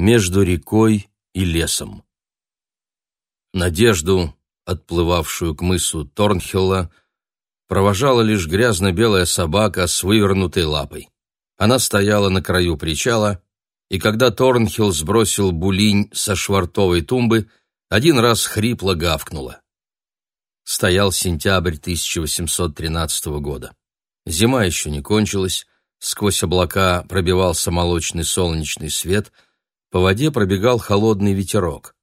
между рекой и лесом. Надежду, отплывавшую к мысу Торнхилла, провожала лишь грязно-белая собака с вывернутой лапой. Она стояла на краю причала, и когда Торнхилл сбросил булинь со швартовой тумбы, один раз хрипло гавкнула. Стоял сентябрь 1813 года. Зима еще не кончилась, сквозь облака пробивался молочный солнечный свет, по воде пробегал холодный ветерок.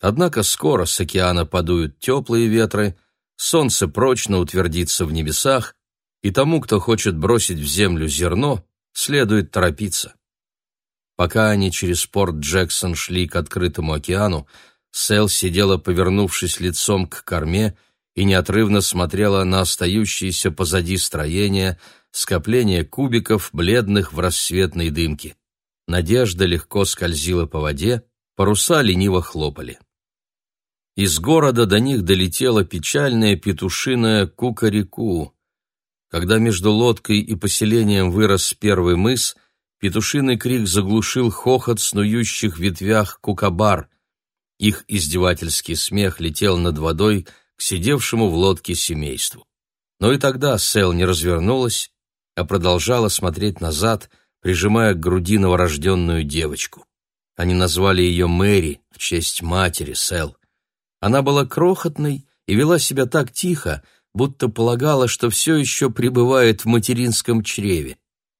Однако скоро с океана подуют теплые ветры, солнце прочно утвердится в небесах, и тому, кто хочет бросить в землю зерно, следует торопиться. Пока они через порт Джексон шли к открытому океану, Сэл сидела, повернувшись лицом к корме, и неотрывно смотрела на остающиеся позади строения, скопление кубиков, бледных в рассветной дымке. Надежда легко скользила по воде, паруса лениво хлопали. Из города до них долетела печальная петушиная кукареку. Когда между лодкой и поселением вырос первый мыс, петушиный крик заглушил хохот снующих в ветвях кукабар. Их издевательский смех летел над водой к сидевшему в лодке семейству. Но и тогда Сэл не развернулась, а продолжала смотреть назад, прижимая к груди новорожденную девочку. Они назвали ее Мэри в честь матери Сэл. Она была крохотной и вела себя так тихо, будто полагала, что все еще пребывает в материнском чреве.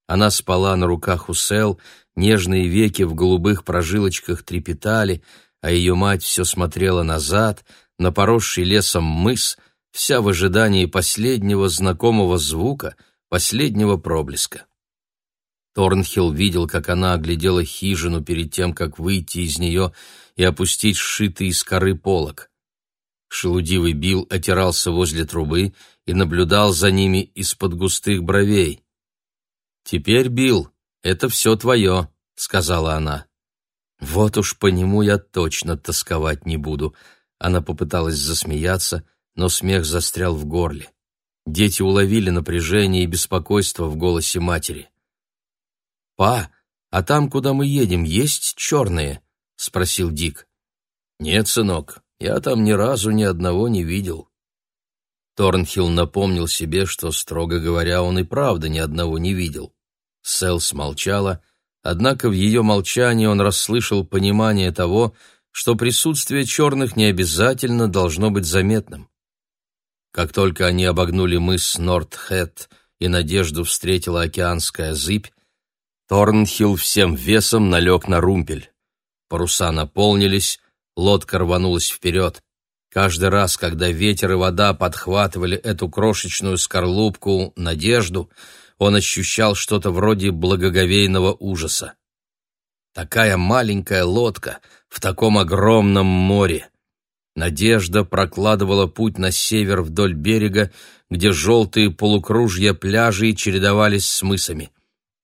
Она спала на руках у Сел, нежные веки в голубых прожилочках трепетали, а ее мать все смотрела назад, на поросший лесом мыс, вся в ожидании последнего знакомого звука, последнего проблеска. Торнхилл видел, как она оглядела хижину перед тем, как выйти из нее и опустить сшитый из коры полог. Шелудивый Билл отирался возле трубы и наблюдал за ними из-под густых бровей. «Теперь, Билл, это все твое», — сказала она. «Вот уж по нему я точно тосковать не буду», — она попыталась засмеяться, но смех застрял в горле. Дети уловили напряжение и беспокойство в голосе матери. «Па, а там, куда мы едем, есть черные?» — спросил Дик. «Нет, сынок, я там ни разу ни одного не видел. Торнхилл напомнил себе, что, строго говоря, он и правда ни одного не видел. Сэл смолчала, однако в ее молчании он расслышал понимание того, что присутствие черных не обязательно должно быть заметным. Как только они обогнули мыс Нордхэт и Надежду встретила океанская зыбь, Торнхилл всем весом налег на румпель. Паруса наполнились, Лодка рванулась вперед. Каждый раз, когда ветер и вода подхватывали эту крошечную скорлупку, надежду, он ощущал что-то вроде благоговейного ужаса. Такая маленькая лодка в таком огромном море. Надежда прокладывала путь на север вдоль берега, где желтые полукружья пляжей чередовались с мысами.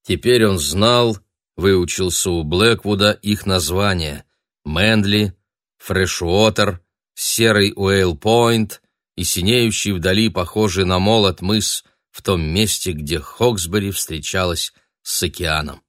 Теперь он знал, выучился у Блэквуда их названия — Мэндли, Фрешуотер, серый Уэйл-Пойнт и синеющий вдали похожий на молот мыс в том месте, где Хоксбери встречалась с океаном.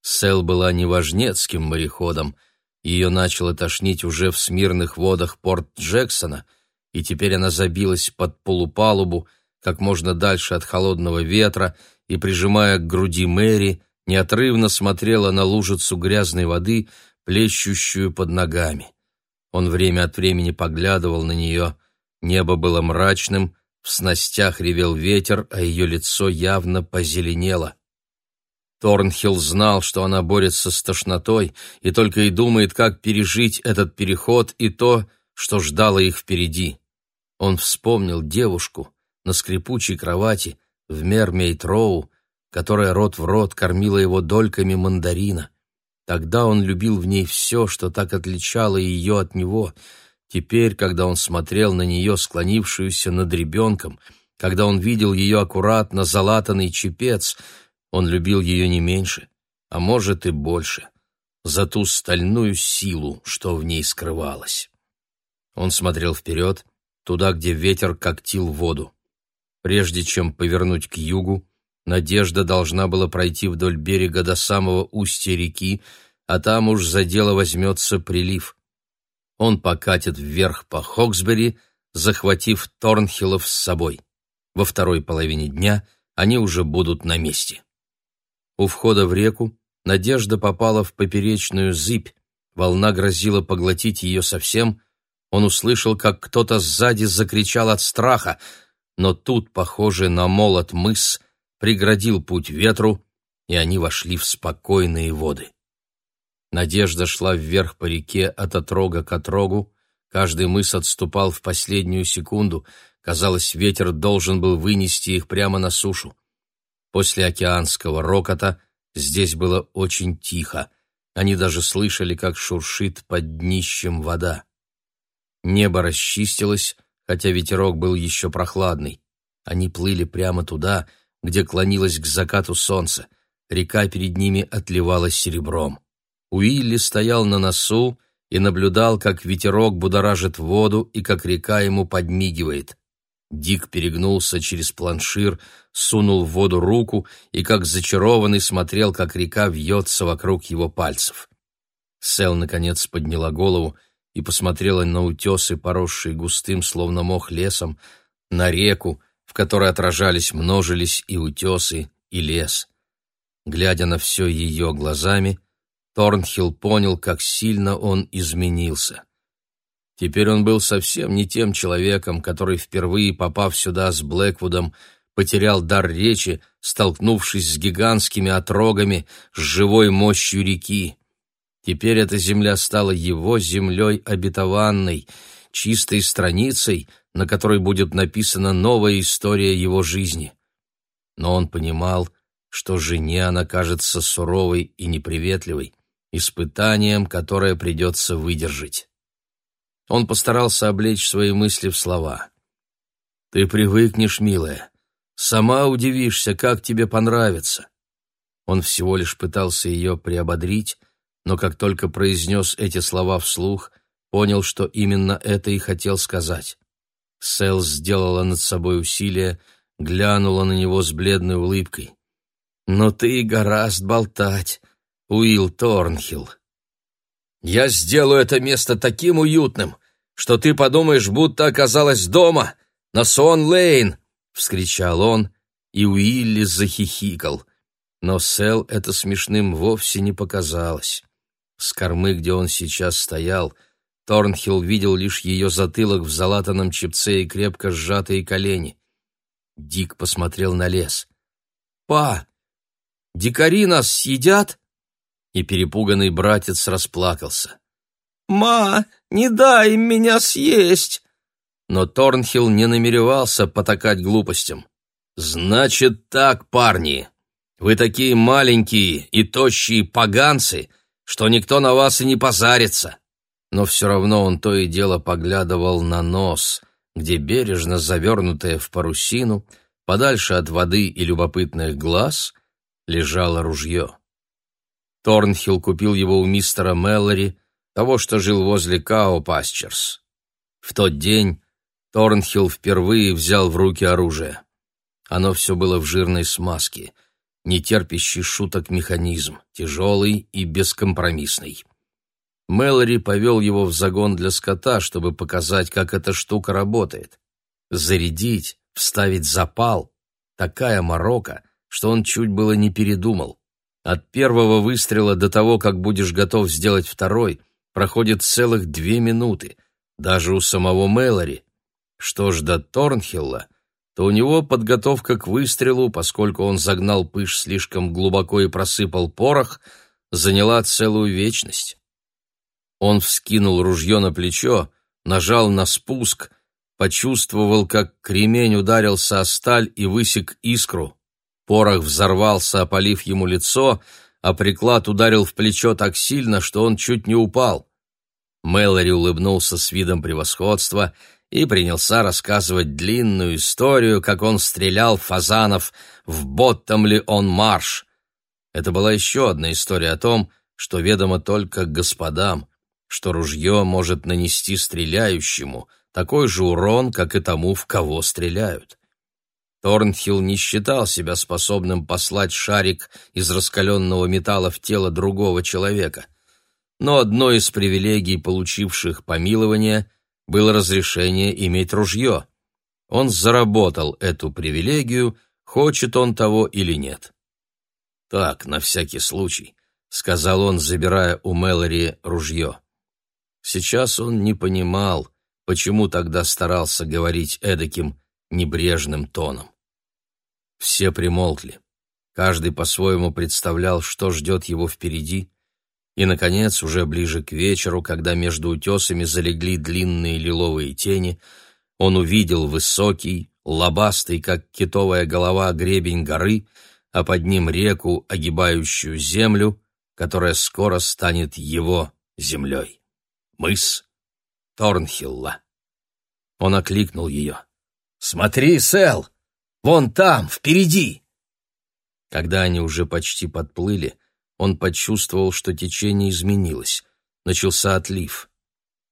Сэл была неважнецким мореходом, ее начало тошнить уже в смирных водах порт Джексона, и теперь она забилась под полупалубу, как можно дальше от холодного ветра, и, прижимая к груди Мэри, неотрывно смотрела на лужицу грязной воды, плещущую под ногами. Он время от времени поглядывал на нее. Небо было мрачным, в снастях ревел ветер, а ее лицо явно позеленело. Торнхилл знал, что она борется с тошнотой и только и думает, как пережить этот переход и то, что ждало их впереди. Он вспомнил девушку на скрипучей кровати в Мермейд-Роу, которая рот в рот кормила его дольками мандарина. Тогда он любил в ней все, что так отличало ее от него. Теперь, когда он смотрел на нее, склонившуюся над ребенком, когда он видел ее аккуратно залатанный чепец, он любил ее не меньше, а может и больше, за ту стальную силу, что в ней скрывалась. Он смотрел вперед, туда, где ветер когтил воду. Прежде чем повернуть к югу, Надежда должна была пройти вдоль берега до самого устья реки, а там уж за дело возьмется прилив. Он покатит вверх по Хоксбери, захватив Торнхиллов с собой. Во второй половине дня они уже будут на месте. У входа в реку Надежда попала в поперечную зыбь, волна грозила поглотить ее совсем. Он услышал, как кто-то сзади закричал от страха, но тут, похоже на молот мыс, преградил путь ветру, и они вошли в спокойные воды. Надежда шла вверх по реке от отрога к отрогу, каждый мыс отступал в последнюю секунду, казалось, ветер должен был вынести их прямо на сушу. После океанского рокота здесь было очень тихо, они даже слышали, как шуршит под днищем вода. Небо расчистилось, хотя ветерок был еще прохладный. Они плыли прямо туда, где клонилось к закату солнце. Река перед ними отливала серебром. Уилли стоял на носу и наблюдал, как ветерок будоражит воду и как река ему подмигивает. Дик перегнулся через планшир, сунул в воду руку и, как зачарованный, смотрел, как река вьется вокруг его пальцев. Сэл, наконец, подняла голову и посмотрела на утесы, поросшие густым, словно мох лесом, на реку, в которой отражались, множились и утесы, и лес. Глядя на все ее глазами, Торнхилл понял, как сильно он изменился. Теперь он был совсем не тем человеком, который, впервые попав сюда с Блэквудом, потерял дар речи, столкнувшись с гигантскими отрогами, с живой мощью реки. Теперь эта земля стала его землей обетованной, чистой страницей, на которой будет написана новая история его жизни. Но он понимал, что жене она кажется суровой и неприветливой, испытанием, которое придется выдержать. Он постарался облечь свои мысли в слова. «Ты привыкнешь, милая. Сама удивишься, как тебе понравится». Он всего лишь пытался ее приободрить, но как только произнес эти слова вслух, понял, что именно это и хотел сказать. Сэл сделала над собой усилие, глянула на него с бледной улыбкой. «Но ты гораст болтать, Уилл Торнхилл. Я сделаю это место таким уютным, что ты подумаешь, будто оказалась дома, на Сон-Лейн!» — вскричал он, и Уилли захихикал. Но Сэл это смешным вовсе не показалось. С кормы, где он сейчас стоял, Торнхилл видел лишь ее затылок в залатанном чепце и крепко сжатые колени. Дик посмотрел на лес. «Па, дикари нас съедят?» и перепуганный братец расплакался. «Ма, не дай им меня съесть!» Но Торнхилл не намеревался потакать глупостям. «Значит так, парни, вы такие маленькие и тощие поганцы, что никто на вас и не позарится!» Но все равно он то и дело поглядывал на нос, где бережно завернутая в парусину, подальше от воды и любопытных глаз, лежало ружье. Торнхилл купил его у мистера Мэллори, того, что жил возле Као Пасчерс. В тот день Торнхилл впервые взял в руки оружие. Оно все было в жирной смазке, нетерпящий шуток механизм, тяжелый и бескомпромиссный. Мэлори повел его в загон для скота, чтобы показать, как эта штука работает. Зарядить, вставить запал — такая морока, что он чуть было не передумал. От первого выстрела до того, как будешь готов сделать второй, проходит целых две минуты, даже у самого Мэлори. Что ж до Торнхилла, то у него подготовка к выстрелу, поскольку он загнал пыш слишком глубоко и просыпал порох, заняла целую вечность. Он вскинул ружье на плечо, нажал на спуск, почувствовал, как кремень ударился о сталь и высек искру. Порох взорвался, опалив ему лицо, а приклад ударил в плечо так сильно, что он чуть не упал. Мэлори улыбнулся с видом превосходства и принялся рассказывать длинную историю, как он стрелял фазанов в Боттомли-он-Марш. Это была еще одна история о том, что ведомо только господам, что ружье может нанести стреляющему такой же урон, как и тому, в кого стреляют. Торнхилл не считал себя способным послать шарик из раскаленного металла в тело другого человека. но одной из привилегий получивших помилование было разрешение иметь ружье. Он заработал эту привилегию, хочет он того или нет. «Так, на всякий случай», — сказал он, забирая у Мэлори ружье. Сейчас он не понимал, почему тогда старался говорить эдаким небрежным тоном. Все примолкли. Каждый по-своему представлял, что ждет его впереди, и, наконец, уже ближе к вечеру, когда между утесами залегли длинные лиловые тени, он увидел высокий, лобастый, как китовая голова, гребень горы, а под ним реку, огибающую землю, которая скоро станет его землей. Мыс Торнхилла. Он окликнул ее. «Смотри, Сэл! Вон там, впереди!» Когда они уже почти подплыли, он почувствовал, что течение изменилось. Начался отлив.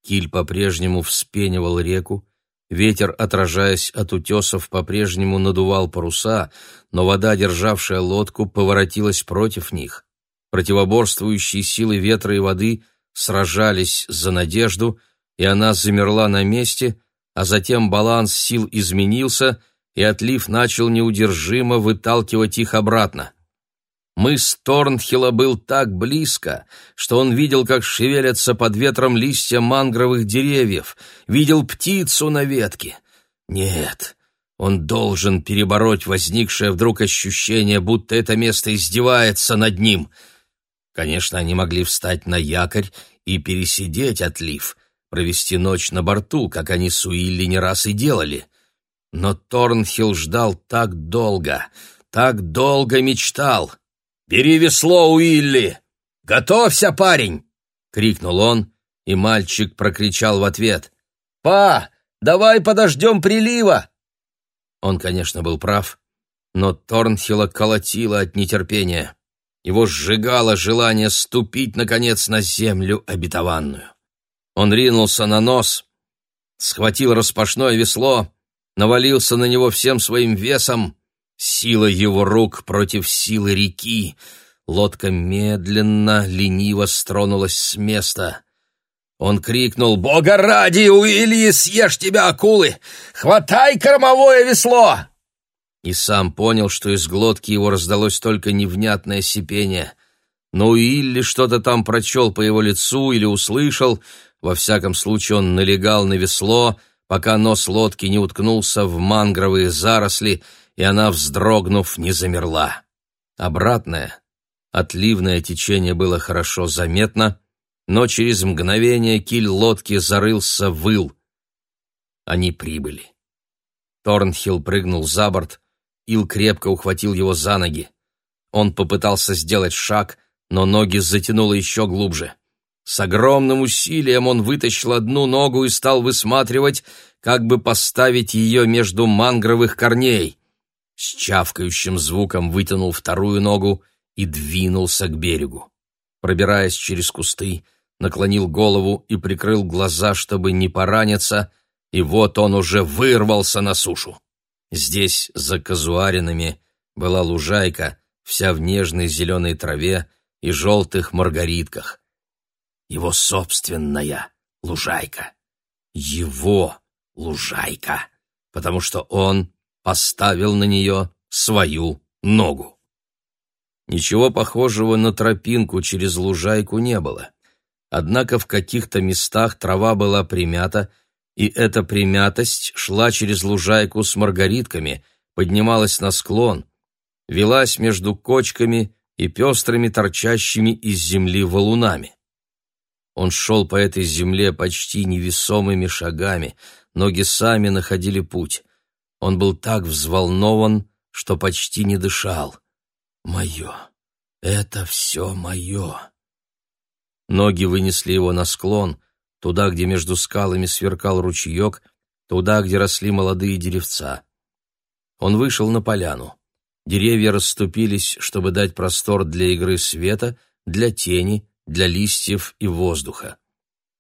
Киль по-прежнему вспенивал реку, ветер, отражаясь от утесов, по-прежнему надувал паруса, но вода, державшая лодку, поворотилась против них. Противоборствующие силы ветра и воды сражались за надежду, и она замерла на месте, а затем баланс сил изменился, и отлив начал неудержимо выталкивать их обратно. Мыс Торнхилла был так близко, что он видел, как шевелятся под ветром листья мангровых деревьев, видел птицу на ветке. Нет, он должен перебороть возникшее вдруг ощущение, будто это место издевается над ним. Конечно, они могли встать на якорь и пересидеть отлив, провести ночь на борту, как они с Уилли не раз и делали. Но Торнхилл ждал так долго, так долго мечтал — «Бери весло, Уилли! Готовься, парень!» — крикнул он, и мальчик прокричал в ответ. «Па, давай подождем прилива!» Он, конечно, был прав, но Торнхилла колотило от нетерпения. Его сжигало желание ступить, наконец, на землю обетованную. Он ринулся на нос, схватил распашное весло, навалился на него всем своим весом Сила его рук против силы реки. Лодка медленно, лениво стронулась с места. Он крикнул «Бога ради, Уильи, съешь тебя, акулы! Хватай кормовое весло!» И сам понял, что из глотки его раздалось только невнятное сипение. Но Уилли что-то там прочел по его лицу или услышал. Во всяком случае он налегал на весло, пока нос лодки не уткнулся в мангровые заросли, и она, вздрогнув, не замерла. Обратное, отливное течение было хорошо заметно, но через мгновение киль лодки зарылся в ил. Они прибыли. Торнхилл прыгнул за борт, Ил крепко ухватил его за ноги. Он попытался сделать шаг, но ноги затянуло еще глубже. С огромным усилием он вытащил одну ногу и стал высматривать, как бы поставить ее между мангровых корней с чавкающим звуком вытянул вторую ногу и двинулся к берегу. Пробираясь через кусты, наклонил голову и прикрыл глаза, чтобы не пораниться, и вот он уже вырвался на сушу. Здесь, за казуаринами, была лужайка, вся в нежной зеленой траве и желтых маргаритках. Его собственная лужайка. Его лужайка, потому что он поставил на нее свою ногу. Ничего похожего на тропинку через лужайку не было. Однако в каких-то местах трава была примята, и эта примятость шла через лужайку с маргаритками, поднималась на склон, велась между кочками и пестрыми торчащими из земли валунами. Он шел по этой земле почти невесомыми шагами, ноги сами находили путь. Он был так взволнован, что почти не дышал. «Мое! Это все мое!» Ноги вынесли его на склон, туда, где между скалами сверкал ручеек, туда, где росли молодые деревца. Он вышел на поляну. Деревья расступились, чтобы дать простор для игры света, для тени, для листьев и воздуха.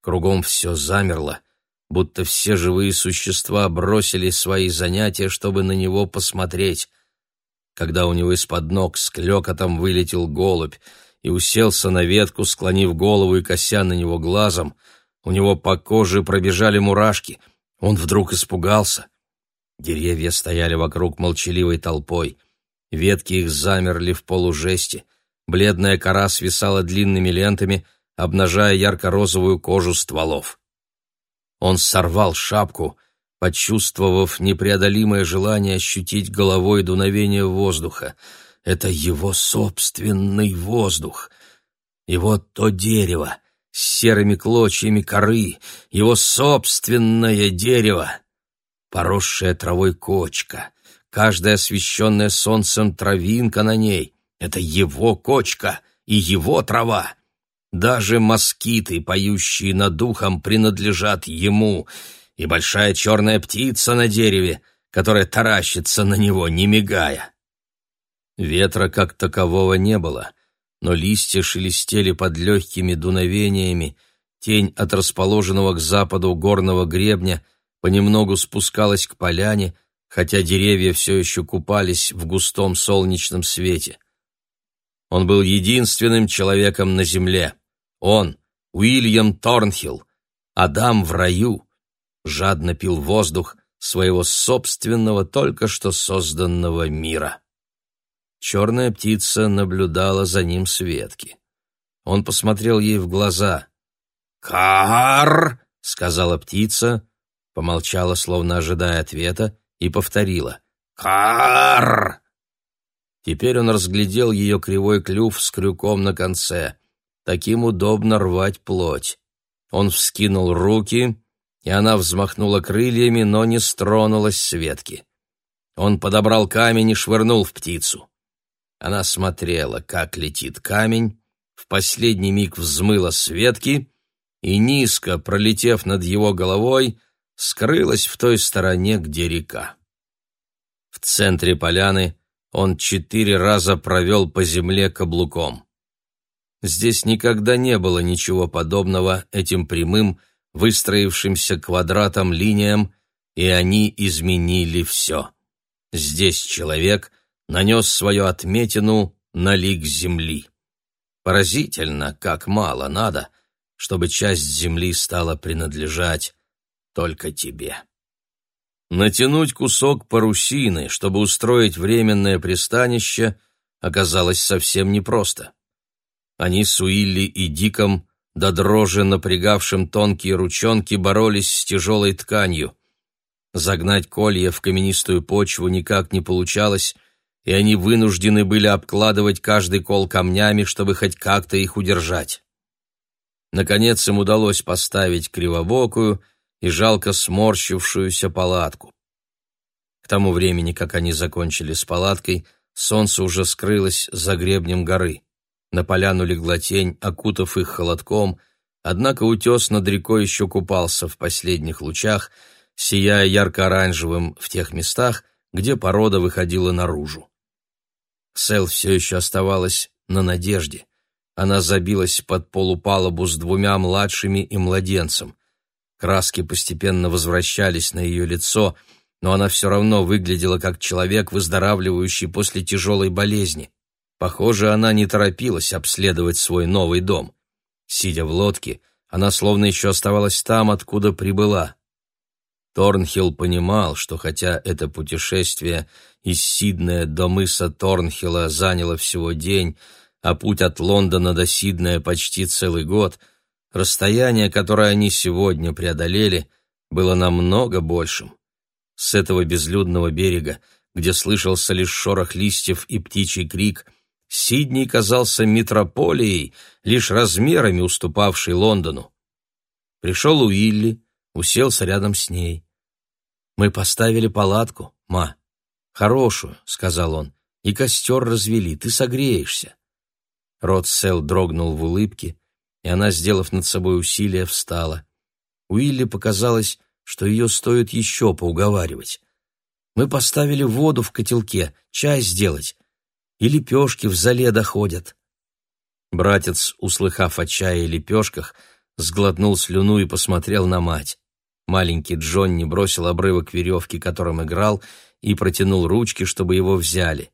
Кругом все замерло — будто все живые существа бросили свои занятия, чтобы на него посмотреть. Когда у него из-под ног с клёкотом вылетел голубь, и уселся на ветку, склонив голову и кося на него глазом. У него по коже пробежали мурашки. Он вдруг испугался. Деревья стояли вокруг молчаливой толпой. Ветки их замерли в полужесте. Бледная кора свисала длинными лентами, обнажая ярко-розовую кожу стволов. Он сорвал шапку, почувствовав непреодолимое желание ощутить головой дуновение воздуха. Это его собственный воздух. И вот то дерево с серыми клочьями коры, его собственное дерево, поросшая травой кочка, каждая освещенная солнцем травинка на ней — это его кочка и его трава. Даже москиты, поющие над духом, принадлежат ему — и большая черная птица на дереве, которая таращится на него, не мигая. Ветра как такового не было, но листья шелестели под легкими дуновениями, тень от расположенного к западу горного гребня понемногу спускалась к поляне, хотя деревья все еще купались в густом солнечном свете. Он был единственным человеком на земле. Он, Уильям Торнхилл, Адам в раю, жадно пил воздух своего собственного, только что созданного мира. Черная птица наблюдала за ним с ветки. Он посмотрел ей в глаза. «Кар!» — сказала птица, помолчала, словно ожидая ответа, и повторила. «Кар!» Теперь он разглядел ее кривой клюв с крюком на конце. Таким удобно рвать плоть. Он вскинул руки и она взмахнула крыльями, но не стронулась с ветки. Он подобрал камень и швырнул в птицу. Она смотрела, как летит камень, в последний миг взмыла с ветки и, низко пролетев над его головой, скрылась в той стороне, где река. В центре поляны он четыре раза провел по земле каблуком. Здесь никогда не было ничего подобного этим прямым, выстроившимся квадратом линиям, и они изменили все. Здесь человек нанес свою отметину на лик земли. Поразительно, как мало надо, чтобы часть земли стала принадлежать только тебе. Натянуть кусок парусины, чтобы устроить временное пристанище, оказалось совсем непросто. Они с Уилли и Диком до дрожи напрягавшим тонкие ручонки, боролись с тяжелой тканью. Загнать колья в каменистую почву никак не получалось, и они вынуждены были обкладывать каждый кол камнями, чтобы хоть как-то их удержать. Наконец им удалось поставить кривобокую и жалко сморщившуюся палатку. К тому времени, как они закончили с палаткой, солнце уже скрылось за гребнем горы. На поляну легла тень, окутав их холодком, однако утес над рекой еще купался в последних лучах, сияя ярко-оранжевым в тех местах, где порода выходила наружу. Сэл все еще оставалась на надежде. Она забилась под полупалубу с двумя младшими и младенцем. Краски постепенно возвращались на ее лицо, но она все равно выглядела как человек, выздоравливающий после тяжелой болезни. Похоже, она не торопилась обследовать свой новый дом. Сидя в лодке, она словно еще оставалась там, откуда прибыла. Торнхилл понимал, что хотя это путешествие из Сиднея до мыса Торнхилла заняло всего день, а путь от Лондона до Сиднея почти целый год, расстояние, которое они сегодня преодолели, было намного большим. С этого безлюдного берега, где слышался лишь шорох листьев и птичий крик — Сидней казался метрополией, лишь размерами уступавшей Лондону. Пришел Уилли, уселся рядом с ней. «Мы поставили палатку, ма. Хорошую», — сказал он, — «и костер развели, ты согреешься». Рот Сел дрогнул в улыбке, и она, сделав над собой усилие, встала. Уилли показалось, что ее стоит еще поуговаривать. «Мы поставили воду в котелке, чай сделать и лепешки в зале доходят. Братец, услыхав о чае и лепешках, сглотнул слюну и посмотрел на мать. Маленький Джонни бросил обрывок веревки, которым играл, и протянул ручки, чтобы его взяли.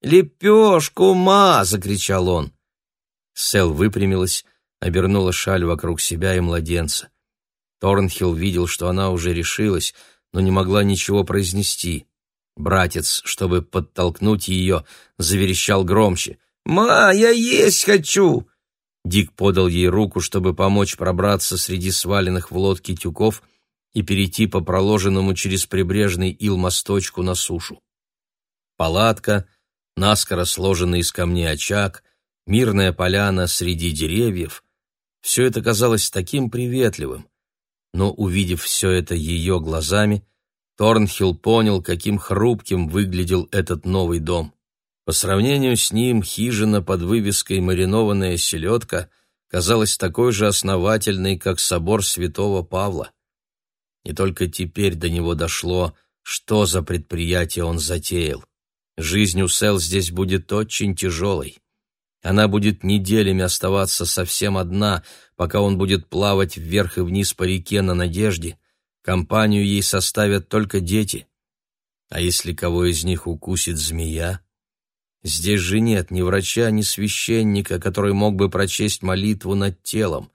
«Лепешку, ма!» — закричал он. Сэл выпрямилась, обернула шаль вокруг себя и младенца. Торнхилл видел, что она уже решилась, но не могла ничего произнести. Братец, чтобы подтолкнуть ее, заверещал громче. «Ма, я есть хочу!» Дик подал ей руку, чтобы помочь пробраться среди сваленных в лодке тюков и перейти по проложенному через прибрежный ил мосточку на сушу. Палатка, наскоро сложенный из камней очаг, мирная поляна среди деревьев — все это казалось таким приветливым. Но, увидев все это ее глазами, Торнхилл понял, каким хрупким выглядел этот новый дом. По сравнению с ним хижина под вывеской «Маринованная селедка» казалась такой же основательной, как собор святого Павла. И только теперь до него дошло, что за предприятие он затеял. Жизнь у Сел здесь будет очень тяжелой. Она будет неделями оставаться совсем одна, пока он будет плавать вверх и вниз по реке на надежде. Компанию ей составят только дети. А если кого из них укусит змея? Здесь же нет ни врача, ни священника, который мог бы прочесть молитву над телом.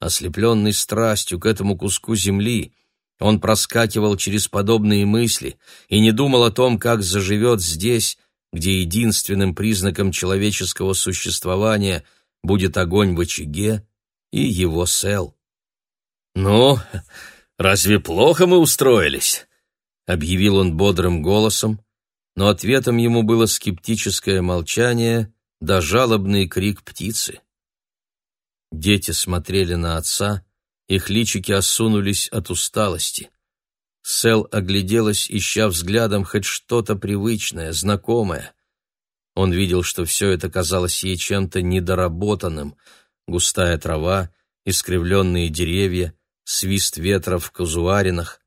Ослепленный страстью к этому куску земли, он проскакивал через подобные мысли и не думал о том, как заживет здесь, где единственным признаком человеческого существования будет огонь в очаге и его сел. «Ну, разве плохо мы устроились?» — объявил он бодрым голосом, но ответом ему было скептическое молчание да жалобный крик птицы. Дети смотрели на отца, их личики осунулись от усталости. Сел огляделась, ища взглядом хоть что-то привычное, знакомое. Он видел, что все это казалось ей чем-то недоработанным. Густая трава, искривленные деревья, свист ветра в казуаринах.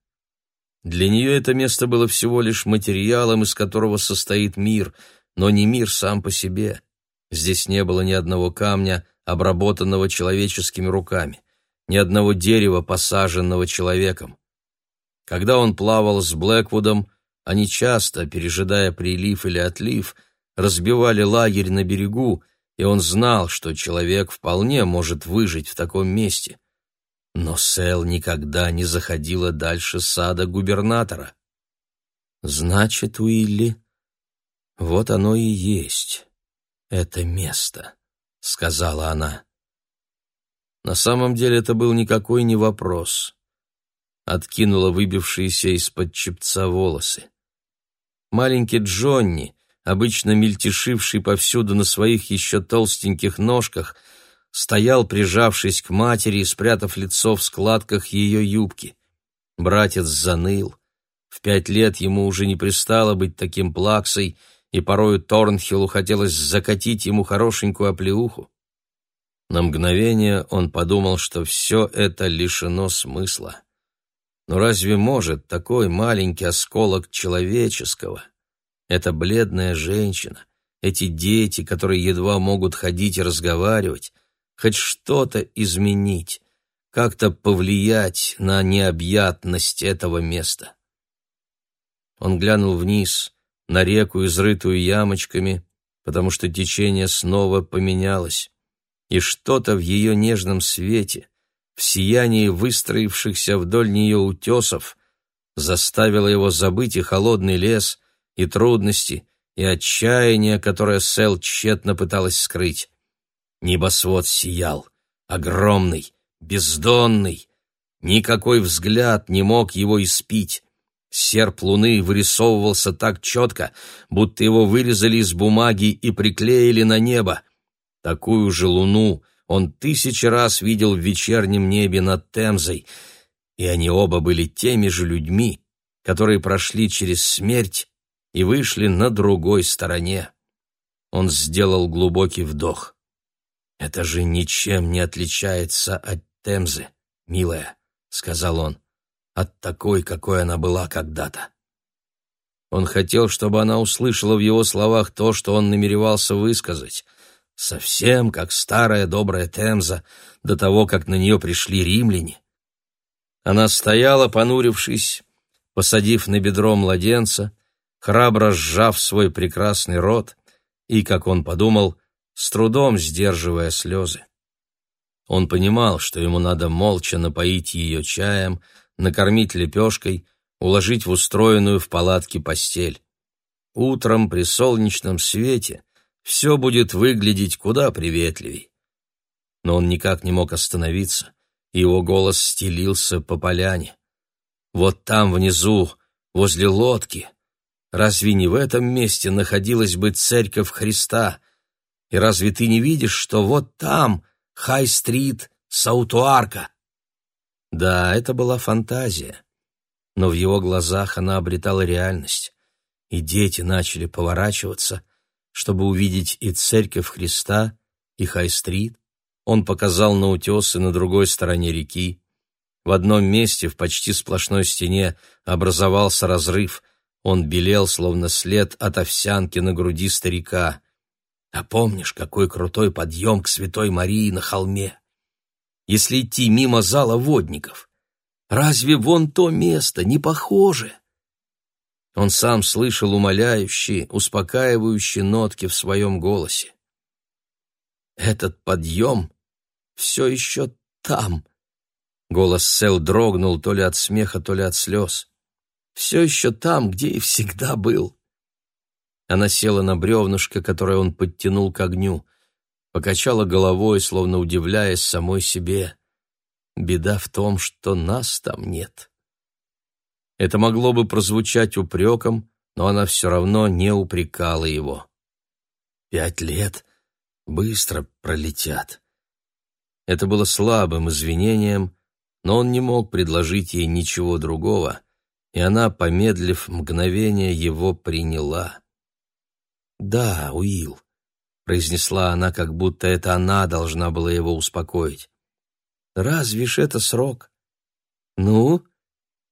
Для нее это место было всего лишь материалом, из которого состоит мир, но не мир сам по себе. Здесь не было ни одного камня, обработанного человеческими руками ни одного дерева, посаженного человеком. Когда он плавал с Блэквудом, они часто, пережидая прилив или отлив, разбивали лагерь на берегу, и он знал, что человек вполне может выжить в таком месте. Но Сэл никогда не заходила дальше сада губернатора. «Значит, Уилли, вот оно и есть, это место», — сказала она. На самом деле это был никакой не вопрос. Откинула выбившиеся из-под чепца волосы. Маленький Джонни, обычно мельтешивший повсюду на своих еще толстеньких ножках, стоял, прижавшись к матери и спрятав лицо в складках ее юбки. Братец заныл. В пять лет ему уже не пристало быть таким плаксой, и порою Торнхиллу хотелось закатить ему хорошенькую оплеуху. На мгновение он подумал, что все это лишено смысла. Но разве может такой маленький осколок человеческого, эта бледная женщина, эти дети, которые едва могут ходить и разговаривать, хоть что-то изменить, как-то повлиять на необъятность этого места? Он глянул вниз, на реку, изрытую ямочками, потому что течение снова поменялось и что-то в ее нежном свете, в сиянии выстроившихся вдоль нее утесов, заставило его забыть и холодный лес, и трудности, и отчаяние, которое Сэл тщетно пыталась скрыть. Небосвод сиял, огромный, бездонный, никакой взгляд не мог его испить. Серп луны вырисовывался так четко, будто его вырезали из бумаги и приклеили на небо. Такую же луну он тысячи раз видел в вечернем небе над Темзой, и они оба были теми же людьми, которые прошли через смерть и вышли на другой стороне. Он сделал глубокий вдох. «Это же ничем не отличается от Темзы, милая», — сказал он, — «от такой, какой она была когда-то». Он хотел, чтобы она услышала в его словах то, что он намеревался высказать — совсем как старая добрая Темза до того, как на нее пришли римляне. Она стояла, понурившись, посадив на бедро младенца, храбро сжав свой прекрасный рот и, как он подумал, с трудом сдерживая слезы. Он понимал, что ему надо молча напоить ее чаем, накормить лепешкой, уложить в устроенную в палатке постель. Утром при солнечном свете все будет выглядеть куда приветливей. Но он никак не мог остановиться, и его голос стелился по поляне. Вот там внизу, возле лодки, разве не в этом месте находилась бы церковь Христа? И разве ты не видишь, что вот там Хай-стрит, Саутуарка. Да, это была фантазия, но в его глазах она обретала реальность, и дети начали поворачиваться, чтобы увидеть и церковь Христа, и Хай-стрит. Он показал на утесы на другой стороне реки. В одном месте, в почти сплошной стене, образовался разрыв. Он белел, словно след от овсянки на груди старика. А помнишь, какой крутой подъем к Святой Марии на холме? Если идти мимо зала водников, разве вон то место не похоже? Он сам слышал умоляющие, успокаивающие нотки в своем голосе. Этот подъем все еще там. Голос Сел дрогнул то ли от смеха, то ли от слез. Все еще там, где и всегда был. Она села на бревнышко, которое он подтянул к огню, покачала головой, словно удивляясь самой себе. Беда в том, что нас там нет. Это могло бы прозвучать упреком, но она все равно не упрекала его. Пять лет быстро пролетят. Это было слабым извинением, но он не мог предложить ей ничего другого, и она, помедлив мгновение, его приняла. «Да, Уилл», — произнесла она, как будто это она должна была его успокоить. «Разве ж это срок?» «Ну,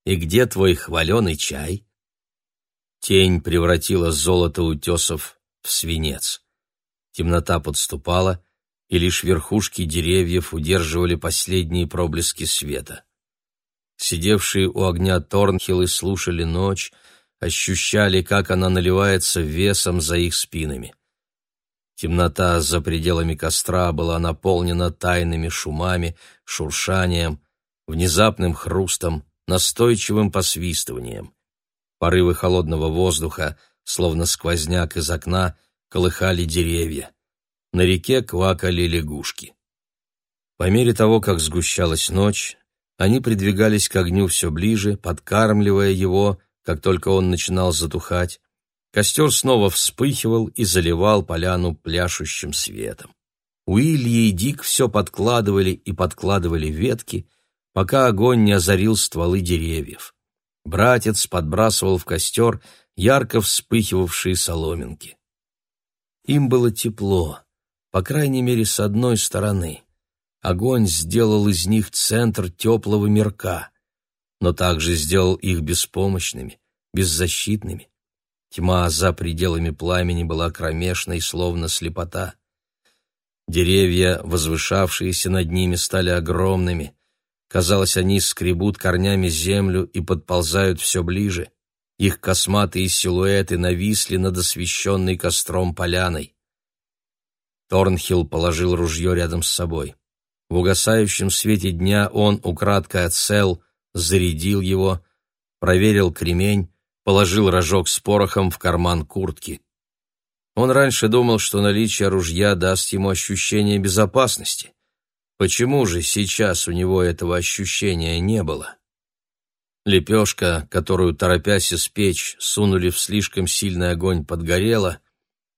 и где твой хваленый чай?» Тень превратила золото утесов в свинец. Темнота подступала, и лишь верхушки деревьев удерживали последние проблески света. Сидевшие у огня Торнхиллы слушали ночь, ощущали, как она наливается весом за их спинами. Темнота за пределами костра была наполнена тайными шумами, шуршанием, внезапным хрустом, настойчивым посвистыванием. Порывы холодного воздуха, словно сквозняк из окна, колыхали деревья. На реке квакали лягушки. По мере того, как сгущалась ночь, они придвигались к огню все ближе, подкармливая его, как только он начинал затухать, костер снова вспыхивал и заливал поляну пляшущим светом. Уильи и Дик все подкладывали и подкладывали ветки, пока огонь не озарил стволы деревьев. Братец подбрасывал в костер ярко вспыхивавшие соломинки. Им было тепло, по крайней мере, с одной стороны. Огонь сделал из них центр теплого мирка но также сделал их беспомощными, беззащитными. Тьма за пределами пламени была кромешной, словно слепота. Деревья, возвышавшиеся над ними, стали огромными. Казалось, они скребут корнями землю и подползают все ближе. Их косматые силуэты нависли над освещенной костром поляной. Торнхилл положил ружье рядом с собой. В угасающем свете дня он украдкой отцел, зарядил его, проверил кремень, положил рожок с порохом в карман куртки. Он раньше думал, что наличие ружья даст ему ощущение безопасности. Почему же сейчас у него этого ощущения не было? Лепешка, которую, торопясь испечь, сунули в слишком сильный огонь, подгорела,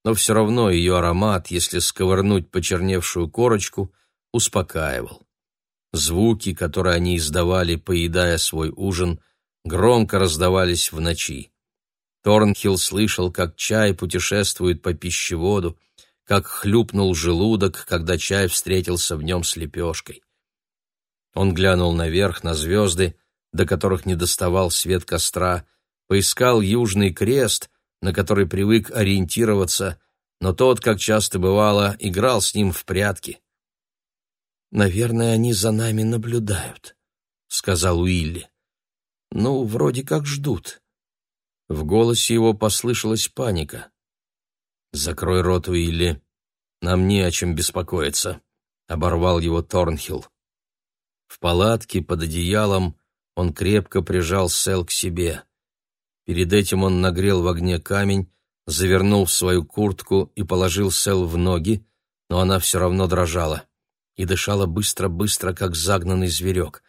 но все равно ее аромат, если сковырнуть почерневшую корочку, успокаивал. Звуки, которые они издавали, поедая свой ужин, громко раздавались в ночи. Торнхилл слышал, как чай путешествует по пищеводу, как хлюпнул желудок, когда чай встретился в нем с лепешкой. Он глянул наверх на звезды, до которых не доставал свет костра, поискал южный крест, на который привык ориентироваться, но тот, как часто бывало, играл с ним в прятки. «Наверное, они за нами наблюдают», — сказал Уилли. «Ну, вроде как ждут». В голосе его послышалась паника. «Закрой рот, Уилли. Нам не о чем беспокоиться», — оборвал его Торнхилл. В палатке под одеялом он крепко прижал Сел к себе. Перед этим он нагрел в огне камень, завернул в свою куртку и положил Сел в ноги, но она все равно дрожала и дышала быстро-быстро, как загнанный зверек.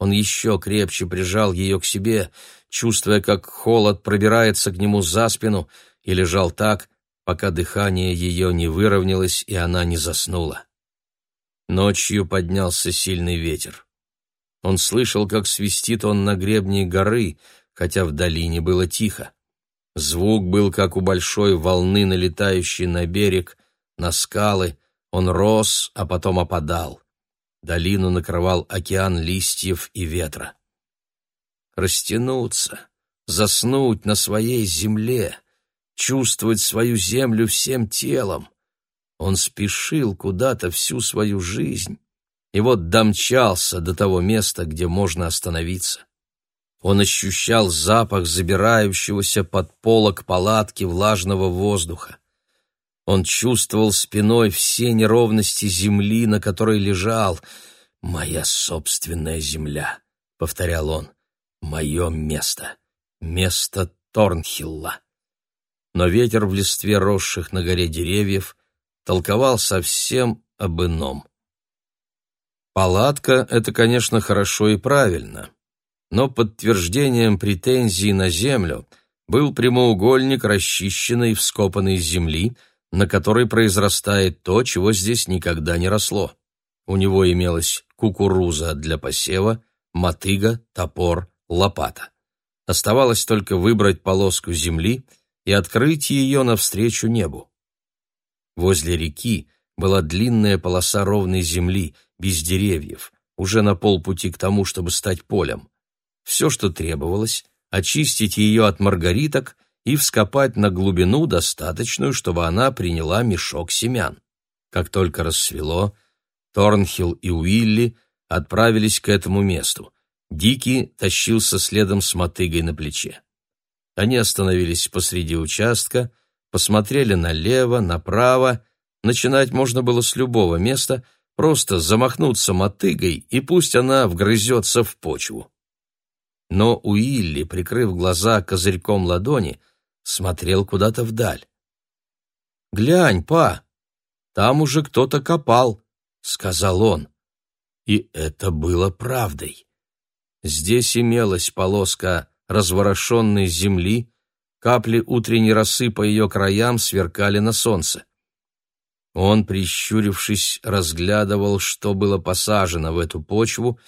Он еще крепче прижал ее к себе, чувствуя, как холод пробирается к нему за спину, и лежал так, пока дыхание ее не выровнялось и она не заснула. Ночью поднялся сильный ветер. Он слышал, как свистит он на гребне горы, хотя в долине было тихо. Звук был, как у большой волны, налетающей на берег, на скалы. Он рос, а потом опадал. Долину накрывал океан листьев и ветра. Растянуться, заснуть на своей земле, чувствовать свою землю всем телом. Он спешил куда-то всю свою жизнь, и вот домчался до того места, где можно остановиться. Он ощущал запах забирающегося под полок палатки влажного воздуха. Он чувствовал спиной все неровности земли, на которой лежал. «Моя собственная земля», — повторял он, — «мое место, место Торнхилла». Но ветер в листве росших на горе деревьев толковал совсем об ином. Палатка — это, конечно, хорошо и правильно, но подтверждением претензий на землю был прямоугольник расчищенной и вскопанной земли, на которой произрастает то, чего здесь никогда не росло. У него имелась кукуруза для посева, мотыга, топор, лопата. Оставалось только выбрать полоску земли и открыть ее навстречу небу. Возле реки была длинная полоса ровной земли, без деревьев, уже на полпути к тому, чтобы стать полем. Все, что требовалось, очистить ее от маргариток и вскопать на глубину, достаточную, чтобы она приняла мешок семян. Как только рассвело, Торнхилл и Уилли отправились к этому месту. Дики тащился следом с мотыгой на плече. Они остановились посреди участка, посмотрели налево, направо. Начинать можно было с любого места, просто замахнуться мотыгой, и пусть она вгрызется в почву. Но Уилли, прикрыв глаза козырьком ладони, смотрел куда-то вдаль. «Глянь, па, там уже кто-то копал», — сказал он. И это было правдой. Здесь имелась полоска разворошенной земли, капли утренней росы по ее краям сверкали на солнце. Он, прищурившись, разглядывал, что было посажено в эту почву,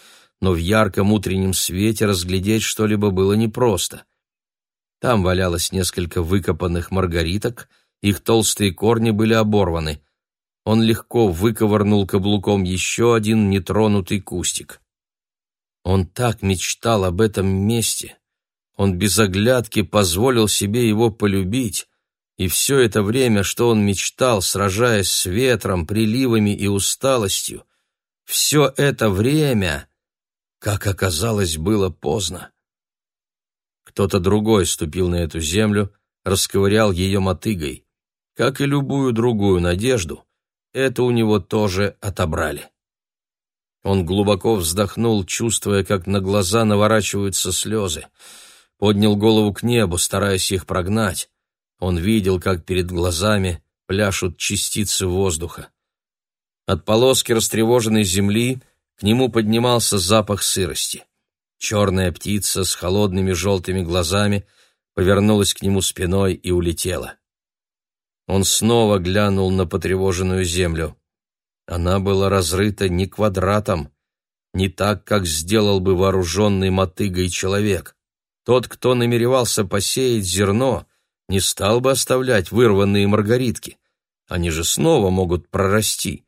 но в ярком утреннем свете разглядеть что-либо было непросто. Там валялось несколько выкопанных маргариток, их толстые корни были оборваны. Он легко выковырнул каблуком еще один нетронутый кустик. Он так мечтал об этом месте. Он без оглядки позволил себе его полюбить, и все это время, что он мечтал, сражаясь с ветром, приливами и усталостью, все это время как оказалось, было поздно. Кто-то другой ступил на эту землю, расковырял ее мотыгой. Как и любую другую надежду, это у него тоже отобрали. Он глубоко вздохнул, чувствуя, как на глаза наворачиваются слезы. Поднял голову к небу, стараясь их прогнать. Он видел, как перед глазами пляшут частицы воздуха. От полоски растревоженной земли — к нему поднимался запах сырости. Черная птица с холодными желтыми глазами повернулась к нему спиной и улетела. Он снова глянул на потревоженную землю. Она была разрыта не квадратом, не так, как сделал бы вооруженный мотыгой человек. Тот, кто намеревался посеять зерно, не стал бы оставлять вырванные маргаритки. Они же снова могут прорасти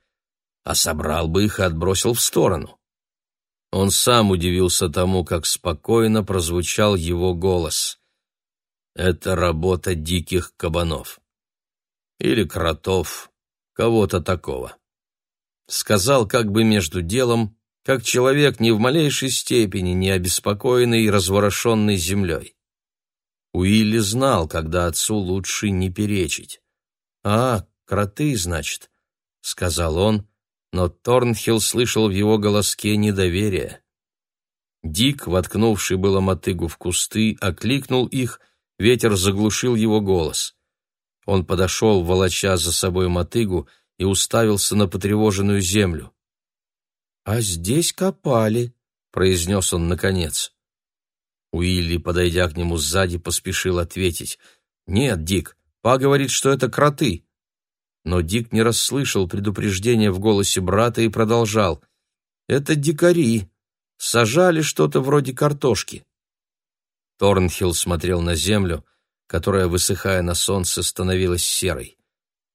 а собрал бы их и отбросил в сторону. Он сам удивился тому, как спокойно прозвучал его голос. Это работа диких кабанов. Или кротов, кого-то такого. Сказал как бы между делом, как человек ни в малейшей степени не обеспокоенный и разворошенный землей. Уилли знал, когда отцу лучше не перечить. «А, кроты, значит», сказал он, но Торнхилл слышал в его голоске недоверие. Дик, воткнувший было мотыгу в кусты, окликнул их, ветер заглушил его голос. Он подошел, волоча за собой мотыгу, и уставился на потревоженную землю. «А здесь копали», — произнес он наконец. Уилли, подойдя к нему сзади, поспешил ответить. «Нет, Дик, па говорит, что это кроты». Но Дик не расслышал предупреждения в голосе брата и продолжал. «Это дикари. Сажали что-то вроде картошки». Торнхилл смотрел на землю, которая, высыхая на солнце, становилась серой.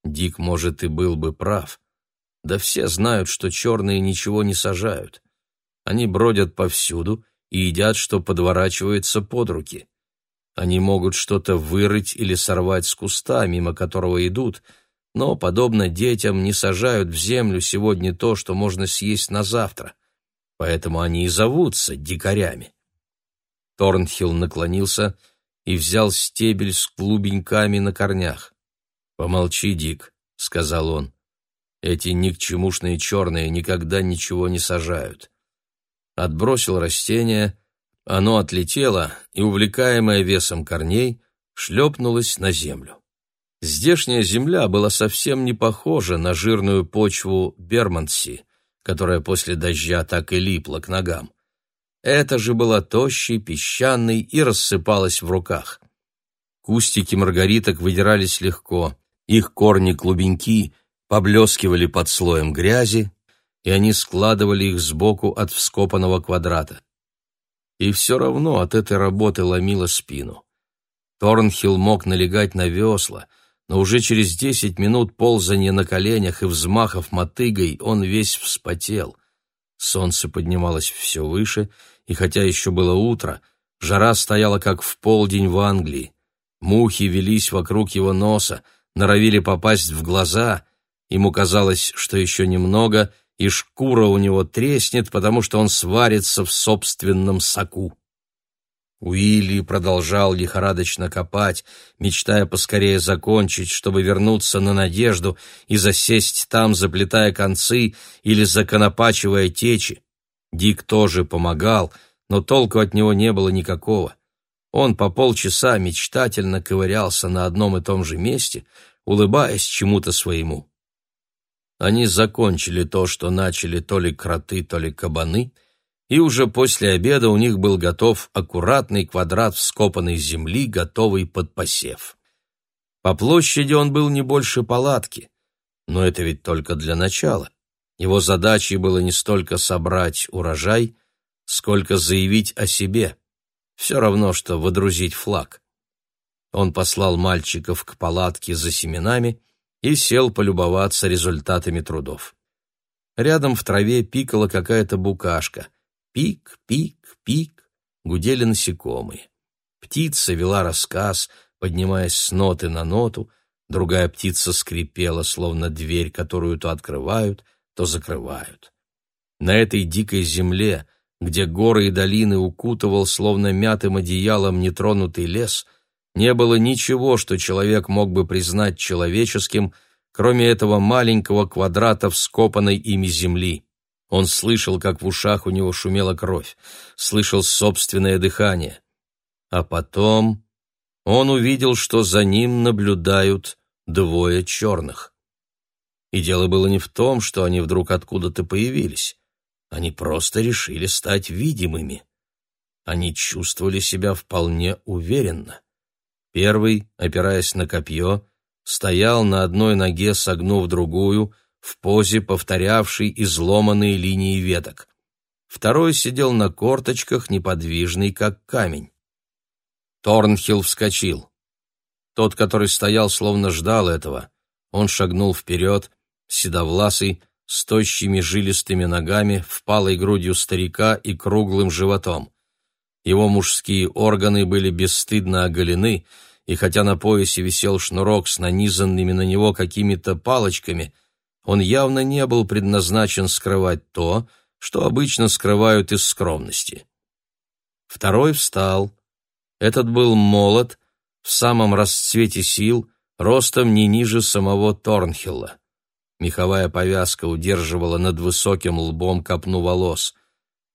Дик, может, и был бы прав. Да все знают, что черные ничего не сажают. Они бродят повсюду и едят, что подворачивается под руки. Они могут что-то вырыть или сорвать с куста, мимо которого идут, но, подобно детям, не сажают в землю сегодня то, что можно съесть на завтра. Поэтому они и зовутся дикарями. Торнхилл наклонился и взял стебель с клубеньками на корнях. «Помолчи, Дик», — сказал он. «Эти никчемушные черные никогда ничего не сажают». Отбросил растение, оно отлетело и, увлекаемое весом корней, шлепнулось на землю. Здешняя земля была совсем не похожа на жирную почву Бермонси, которая после дождя так и липла к ногам. Это же была тощей, песчаной и рассыпалась в руках. Кустики маргариток выдирались легко, их корни-клубеньки поблескивали под слоем грязи, и они складывали их сбоку от вскопанного квадрата. И все равно от этой работы ломило спину. Торнхилл мог налегать на весла, но уже через десять минут ползания на коленях и взмахов мотыгой он весь вспотел. Солнце поднималось все выше, и хотя еще было утро, жара стояла как в полдень в Англии. Мухи велись вокруг его носа, норовили попасть в глаза. Ему казалось, что еще немного, и шкура у него треснет, потому что он сварится в собственном соку. Уилли продолжал лихорадочно копать, мечтая поскорее закончить, чтобы вернуться на надежду и засесть там, заплетая концы или законопачивая течи. Дик тоже помогал, но толку от него не было никакого. Он по полчаса мечтательно ковырялся на одном и том же месте, улыбаясь чему-то своему. Они закончили то, что начали то ли кроты, то ли кабаны, и уже после обеда у них был готов аккуратный квадрат вскопанной земли, готовый под посев. По площади он был не больше палатки, но это ведь только для начала. Его задачей было не столько собрать урожай, сколько заявить о себе. Все равно, что водрузить флаг. Он послал мальчиков к палатке за семенами и сел полюбоваться результатами трудов. Рядом в траве пикала какая-то букашка. Пик, пик, пик, гудели насекомые. Птица вела рассказ, поднимаясь с ноты на ноту, другая птица скрипела, словно дверь, которую то открывают, то закрывают. На этой дикой земле, где горы и долины укутывал словно мятым одеялом нетронутый лес, не было ничего, что человек мог бы признать человеческим, кроме этого маленького квадрата вскопанной ими земли. Он слышал, как в ушах у него шумела кровь, слышал собственное дыхание. А потом он увидел, что за ним наблюдают двое черных. И дело было не в том, что они вдруг откуда-то появились. Они просто решили стать видимыми. Они чувствовали себя вполне уверенно. Первый, опираясь на копье, стоял на одной ноге, согнув другую, в позе, повторявшей изломанные линии веток. Второй сидел на корточках, неподвижный, как камень. Торнхилл вскочил. Тот, который стоял, словно ждал этого. Он шагнул вперед, седовласый, с тощими жилистыми ногами, впалой грудью старика и круглым животом. Его мужские органы были бесстыдно оголены, и хотя на поясе висел шнурок с нанизанными на него какими-то палочками, он явно не был предназначен скрывать то, что обычно скрывают из скромности. Второй встал. Этот был молод, в самом расцвете сил, ростом не ниже самого Торнхилла. Меховая повязка удерживала над высоким лбом копну волос.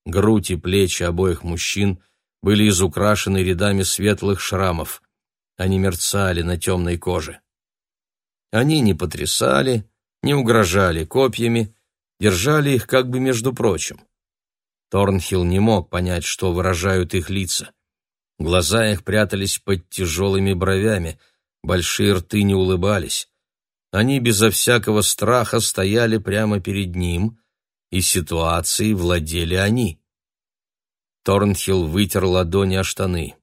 Грудь и плечи обоих мужчин были изукрашены рядами светлых шрамов. Они мерцали на темной коже. Они не потрясали, не угрожали копьями, держали их как бы между прочим. Торнхилл не мог понять, что выражают их лица. Глаза их прятались под тяжелыми бровями, большие рты не улыбались. Они безо всякого страха стояли прямо перед ним, и ситуацией владели они. Торнхилл вытер ладони о штаны.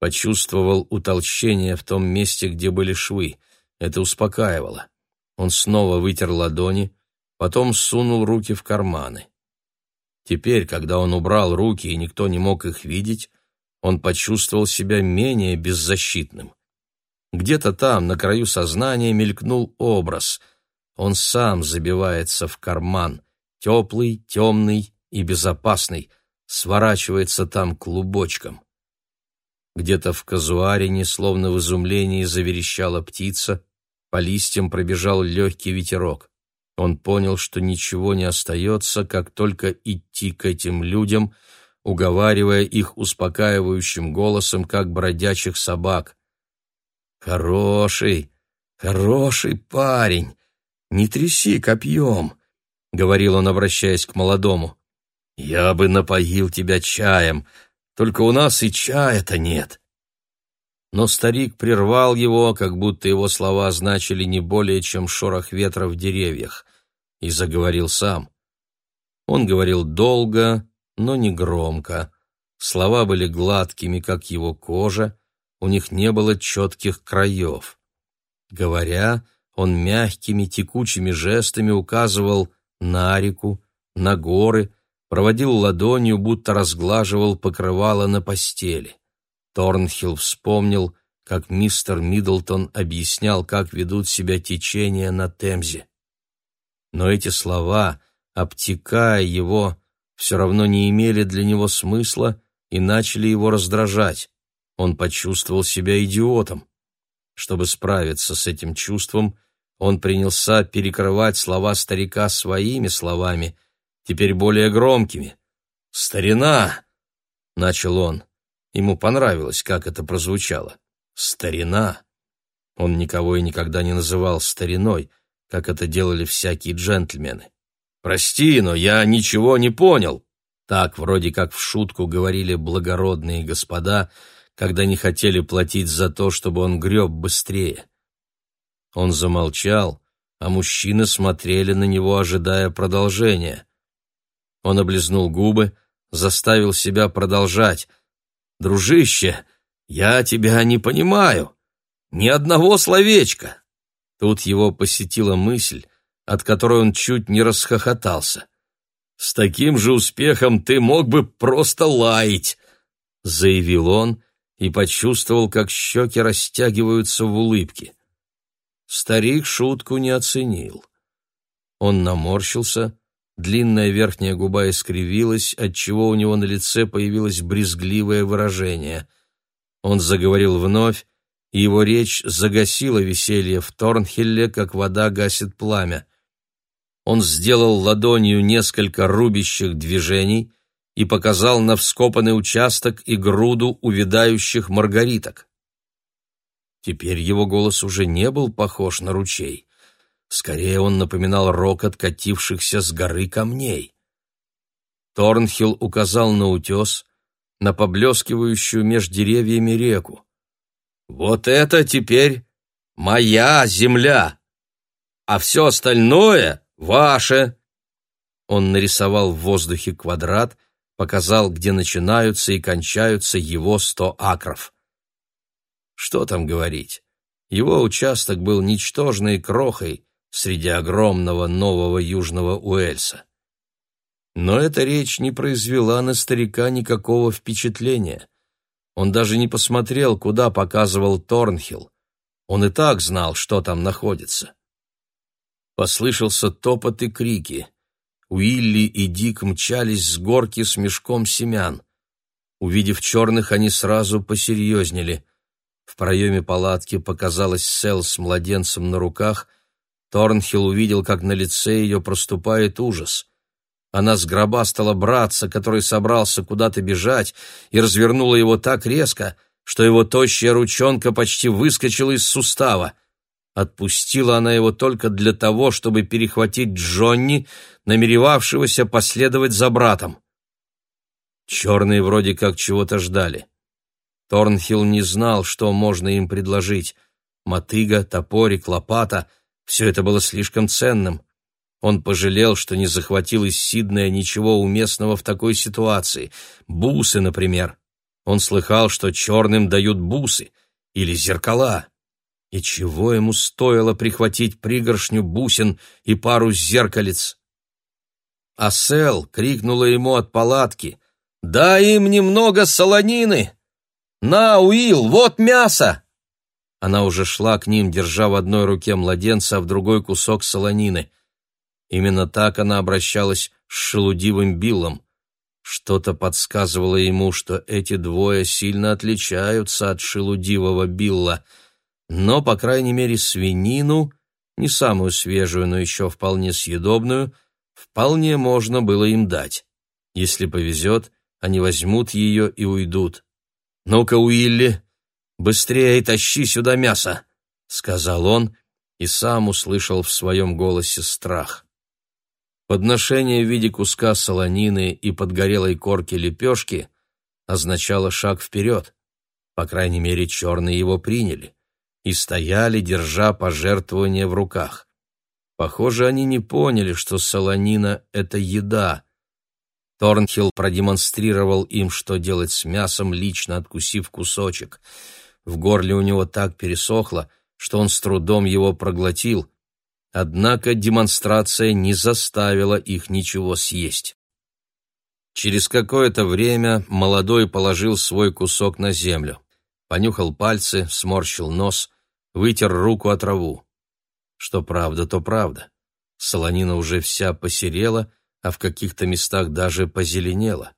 Почувствовал утолщение в том месте, где были швы. Это успокаивало. Он снова вытер ладони, потом сунул руки в карманы. Теперь, когда он убрал руки и никто не мог их видеть, он почувствовал себя менее беззащитным. Где-то там, на краю сознания, мелькнул образ. Он сам забивается в карман, теплый, темный и безопасный, сворачивается там клубочком. Где-то в казуарине, словно в изумлении, заверещала птица, по листьям пробежал легкий ветерок. Он понял, что ничего не остается, как только идти к этим людям, уговаривая их успокаивающим голосом, как бродячих собак. «Хороший, хороший парень! Не тряси копьем!» — говорил он, обращаясь к молодому. «Я бы напоил тебя чаем, только у нас и чая-то нет но старик прервал его, как будто его слова значили не более, чем шорох ветра в деревьях, и заговорил сам. Он говорил долго, но не громко. Слова были гладкими, как его кожа, у них не было четких краев. Говоря, он мягкими текучими жестами указывал на реку, на горы, проводил ладонью, будто разглаживал покрывало на постели. Торнхилл вспомнил, как мистер Миддлтон объяснял, как ведут себя течения на Темзе. Но эти слова, обтекая его, все равно не имели для него смысла и начали его раздражать. Он почувствовал себя идиотом. Чтобы справиться с этим чувством, он принялся перекрывать слова старика своими словами, теперь более громкими. «Старина!» — начал он. Ему понравилось, как это прозвучало. «Старина». Он никого и никогда не называл стариной, как это делали всякие джентльмены. «Прости, но я ничего не понял». Так вроде как в шутку говорили благородные господа, когда не хотели платить за то, чтобы он греб быстрее. Он замолчал, а мужчины смотрели на него, ожидая продолжения. Он облизнул губы, заставил себя продолжать, дружище, я тебя не понимаю. Ни одного словечка. Тут его посетила мысль, от которой он чуть не расхохотался. С таким же успехом ты мог бы просто лаять, заявил он и почувствовал, как щеки растягиваются в улыбке. Старик шутку не оценил. Он наморщился, Длинная верхняя губа искривилась, отчего у него на лице появилось брезгливое выражение. Он заговорил вновь, и его речь загасила веселье в Торнхилле, как вода гасит пламя. Он сделал ладонью несколько рубящих движений и показал на вскопанный участок и груду увядающих маргариток. Теперь его голос уже не был похож на ручей. Скорее он напоминал рок откатившихся с горы камней. Торнхилл указал на утес, на поблескивающую меж деревьями реку. «Вот это теперь моя земля, а все остальное ваше!» Он нарисовал в воздухе квадрат, показал, где начинаются и кончаются его сто акров. Что там говорить? Его участок был ничтожной крохой, среди огромного нового южного Уэльса. Но эта речь не произвела на старика никакого впечатления. Он даже не посмотрел, куда показывал Торнхилл. Он и так знал, что там находится. Послышался топот и крики. Уилли и Дик мчались с горки с мешком семян. Увидев черных, они сразу посерьезнели. В проеме палатки показалась Сел с младенцем на руках — Торнхилл увидел, как на лице ее проступает ужас. Она сгробастала братца, который собрался куда-то бежать, и развернула его так резко, что его тощая ручонка почти выскочила из сустава. Отпустила она его только для того, чтобы перехватить Джонни, намеревавшегося последовать за братом. Черные вроде как чего-то ждали. Торнхилл не знал, что можно им предложить. Мотыга, топорик, лопата — все это было слишком ценным. Он пожалел, что не захватил из Сиднея ничего уместного в такой ситуации. Бусы, например. Он слыхал, что черным дают бусы или зеркала. И чего ему стоило прихватить пригоршню бусин и пару зеркалец? А Сел крикнула ему от палатки. «Дай им немного солонины! На, Уилл, вот мясо!» Она уже шла к ним, держа в одной руке младенца, а в другой кусок солонины. Именно так она обращалась с шелудивым Биллом. Что-то подсказывало ему, что эти двое сильно отличаются от шелудивого Билла. Но, по крайней мере, свинину, не самую свежую, но еще вполне съедобную, вполне можно было им дать. Если повезет, они возьмут ее и уйдут. «Ну-ка, Уилли, быстрее тащи сюда мясо!» — сказал он и сам услышал в своем голосе страх. Подношение в виде куска солонины и подгорелой корки лепешки означало шаг вперед. По крайней мере, черные его приняли и стояли, держа пожертвования в руках. Похоже, они не поняли, что солонина — это еда. Торнхилл продемонстрировал им, что делать с мясом, лично откусив кусочек. В горле у него так пересохло, что он с трудом его проглотил, Однако демонстрация не заставила их ничего съесть. Через какое-то время молодой положил свой кусок на землю, понюхал пальцы, сморщил нос, вытер руку от траву. Что правда, то правда. Солонина уже вся посерела, а в каких-то местах даже позеленела.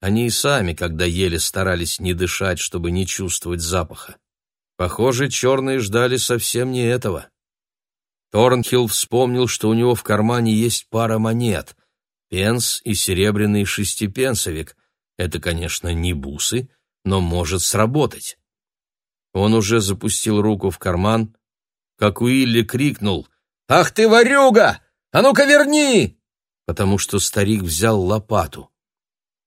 Они и сами, когда ели, старались не дышать, чтобы не чувствовать запаха. Похоже, черные ждали совсем не этого. Торнхилл вспомнил, что у него в кармане есть пара монет — пенс и серебряный шестипенсовик. Это, конечно, не бусы, но может сработать. Он уже запустил руку в карман, как Уилли крикнул «Ах ты, ворюга! А ну-ка верни!» потому что старик взял лопату.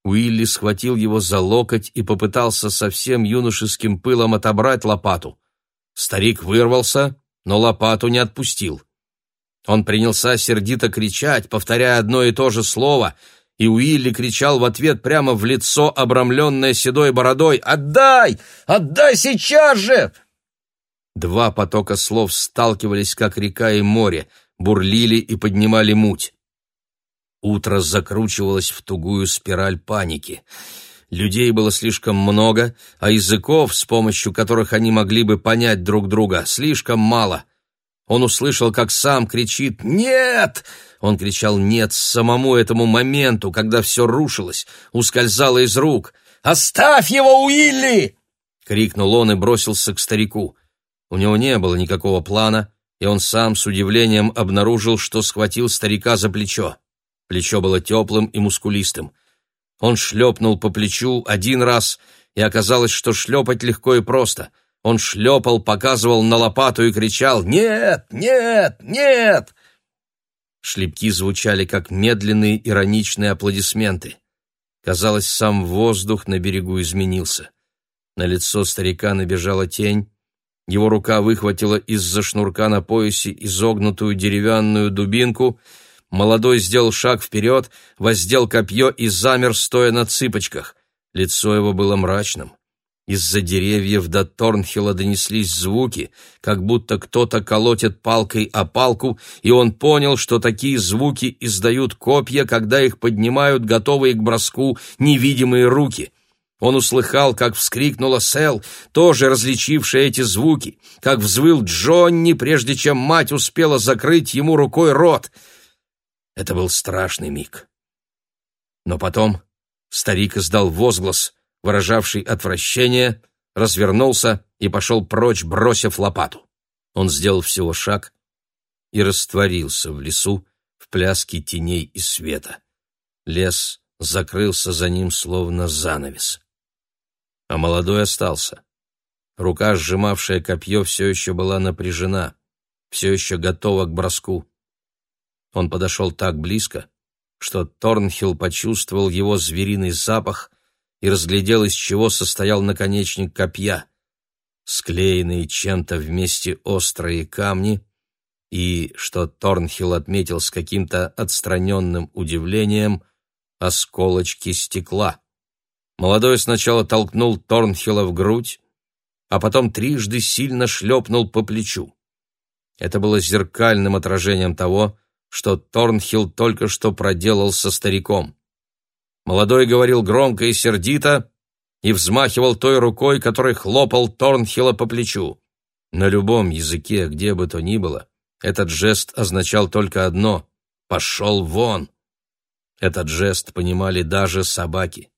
Уилли схватил его за локоть и попытался со всем юношеским пылом отобрать лопату. Старик вырвался, но лопату не отпустил. Он принялся сердито кричать, повторяя одно и то же слово, и Уилли кричал в ответ прямо в лицо, обрамленное седой бородой «Отдай! Отдай сейчас же!» Два потока слов сталкивались, как река и море, бурлили и поднимали муть. Утро закручивалось в тугую спираль паники. Людей было слишком много, а языков, с помощью которых они могли бы понять друг друга, слишком мало. Он услышал, как сам кричит «Нет!». Он кричал «нет» самому этому моменту, когда все рушилось, ускользало из рук. «Оставь его, Уилли!» — крикнул он и бросился к старику. У него не было никакого плана, и он сам с удивлением обнаружил, что схватил старика за плечо. Плечо было теплым и мускулистым. Он шлепнул по плечу один раз, и оказалось, что шлепать легко и просто. Он шлепал, показывал на лопату и кричал «Нет! Нет! Нет!». Шлепки звучали, как медленные ироничные аплодисменты. Казалось, сам воздух на берегу изменился. На лицо старика набежала тень. Его рука выхватила из-за шнурка на поясе изогнутую деревянную дубинку — Молодой сделал шаг вперед, воздел копье и замер, стоя на цыпочках. Лицо его было мрачным. Из-за деревьев до Торнхилла донеслись звуки, как будто кто-то колотит палкой о палку, и он понял, что такие звуки издают копья, когда их поднимают готовые к броску невидимые руки. Он услыхал, как вскрикнула Сэл, тоже различившая эти звуки, как взвыл Джонни, прежде чем мать успела закрыть ему рукой рот — это был страшный миг. Но потом старик издал возглас, выражавший отвращение, развернулся и пошел прочь, бросив лопату. Он сделал всего шаг, и растворился в лесу в пляске теней и света. Лес закрылся за ним словно занавес. А молодой остался. Рука, сжимавшая копье, все еще была напряжена, все еще готова к броску. Он подошел так близко, что Торнхилл почувствовал его звериный запах и разглядел, из чего состоял наконечник копья. Склеенные чем-то вместе острые камни и, что Торнхилл отметил с каким-то отстраненным удивлением, осколочки стекла. Молодой сначала толкнул Торнхилла в грудь, а потом трижды сильно шлепнул по плечу. Это было зеркальным отражением того, что Торнхилл только что проделал со стариком. Молодой говорил громко и сердито и взмахивал той рукой, которой хлопал Торнхилла по плечу. На любом языке, где бы то ни было, этот жест означал только одно — «пошел вон». Этот жест понимали даже собаки.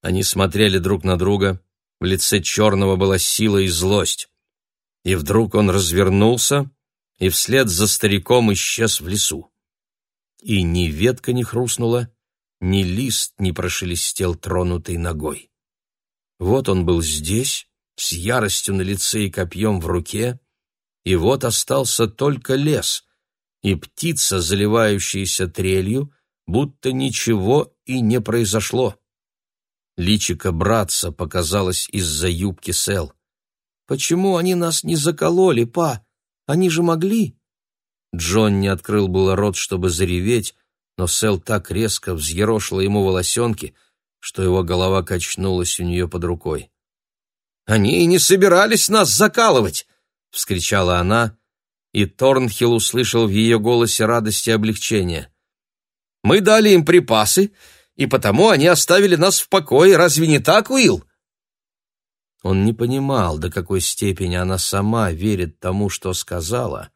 Они смотрели друг на друга, в лице черного была сила и злость. И вдруг он развернулся и вслед за стариком исчез в лесу. И ни ветка не хрустнула, ни лист не прошелестел тронутой ногой. Вот он был здесь, с яростью на лице и копьем в руке, и вот остался только лес, и птица, заливающаяся трелью, будто ничего и не произошло. Личико братца показалось из-за юбки Сел. «Почему они нас не закололи, па? Они же могли!» Джон не открыл было рот, чтобы зареветь, но Сел так резко взъерошила ему волосенки, что его голова качнулась у нее под рукой. «Они и не собирались нас закалывать!» — вскричала она, и Торнхилл услышал в ее голосе радость и облегчение. Мы дали им припасы, и потому они оставили нас в покое. Разве не так, Уилл?» Он не понимал, до какой степени она сама верит тому, что сказала,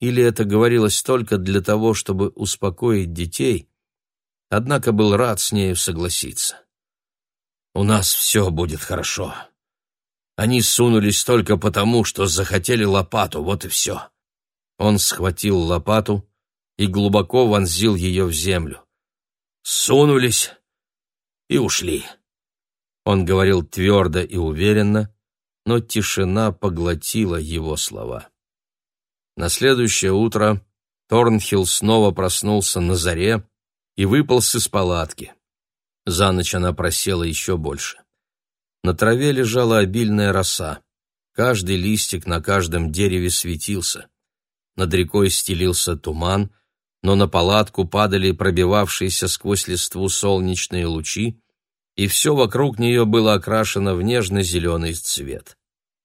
или это говорилось только для того, чтобы успокоить детей, однако был рад с нею согласиться. «У нас все будет хорошо. Они сунулись только потому, что захотели лопату, вот и все». Он схватил лопату, и глубоко вонзил ее в землю. Сунулись и ушли. Он говорил твердо и уверенно, но тишина поглотила его слова. На следующее утро Торнхилл снова проснулся на заре и выполз из палатки. За ночь она просела еще больше. На траве лежала обильная роса. Каждый листик на каждом дереве светился. Над рекой стелился туман — но на палатку падали пробивавшиеся сквозь листву солнечные лучи, и все вокруг нее было окрашено в нежно-зеленый цвет.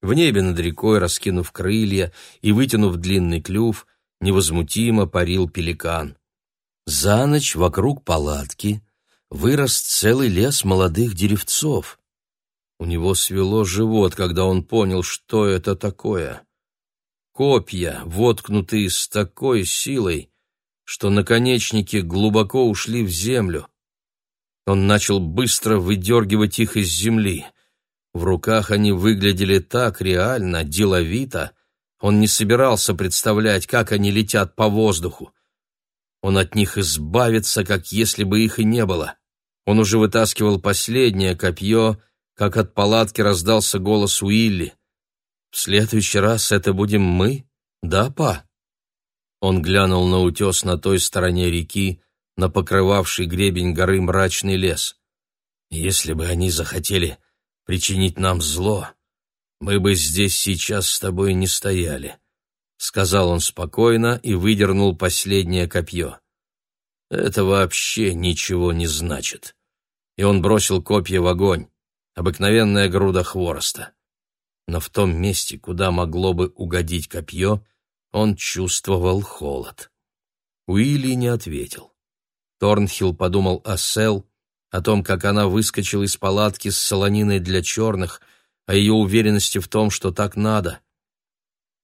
В небе над рекой, раскинув крылья и вытянув длинный клюв, невозмутимо парил пеликан. За ночь вокруг палатки вырос целый лес молодых деревцов. У него свело живот, когда он понял, что это такое. Копья, воткнутые с такой силой, что наконечники глубоко ушли в землю. Он начал быстро выдергивать их из земли. В руках они выглядели так реально, деловито. Он не собирался представлять, как они летят по воздуху. Он от них избавится, как если бы их и не было. Он уже вытаскивал последнее копье, как от палатки раздался голос Уилли. «В следующий раз это будем мы, да, па?» Он глянул на утес на той стороне реки, на покрывавший гребень горы мрачный лес. «Если бы они захотели причинить нам зло, мы бы здесь сейчас с тобой не стояли», — сказал он спокойно и выдернул последнее копье. «Это вообще ничего не значит». И он бросил копье в огонь, обыкновенная груда хвороста. Но в том месте, куда могло бы угодить копье, он чувствовал холод. Уилли не ответил. Торнхилл подумал о Сел, о том, как она выскочила из палатки с солониной для черных, о ее уверенности в том, что так надо.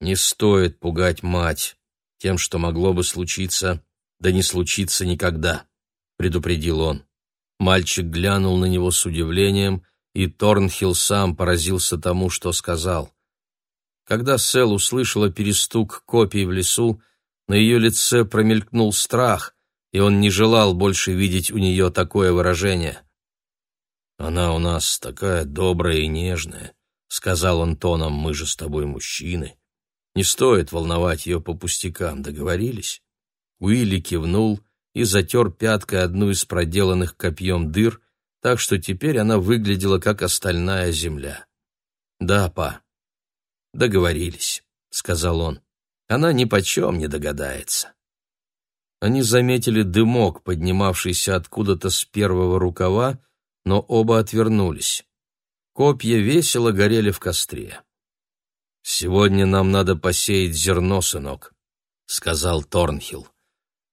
Не стоит пугать мать тем, что могло бы случиться, да не случится никогда, предупредил он. Мальчик глянул на него с удивлением, и Торнхилл сам поразился тому, что сказал. Когда Сэл услышала перестук копий в лесу, На ее лице промелькнул страх, и он не желал больше видеть у нее такое выражение. «Она у нас такая добрая и нежная», — сказал он тоном, — «мы же с тобой мужчины. Не стоит волновать ее по пустякам, договорились?» Уилли кивнул и затер пяткой одну из проделанных копьем дыр, так что теперь она выглядела как остальная земля. «Да, па, договорились», — сказал он. «Она ни почем не догадается». Они заметили дымок, поднимавшийся откуда-то с первого рукава, но оба отвернулись. Копья весело горели в костре. «Сегодня нам надо посеять зерно, сынок», — сказал Торнхилл.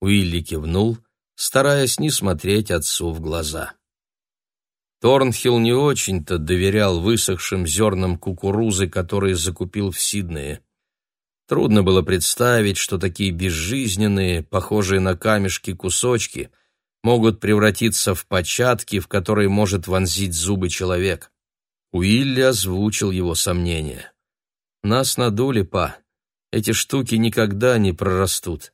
Уилли кивнул, стараясь не смотреть отцу в глаза. Торнхилл не очень-то доверял высохшим зернам кукурузы, которые закупил в Сиднее. Трудно было представить, что такие безжизненные, похожие на камешки кусочки могут превратиться в початки, в которые может вонзить зубы человек. Уилли озвучил его сомнения. «Нас надули, па. Эти штуки никогда не прорастут».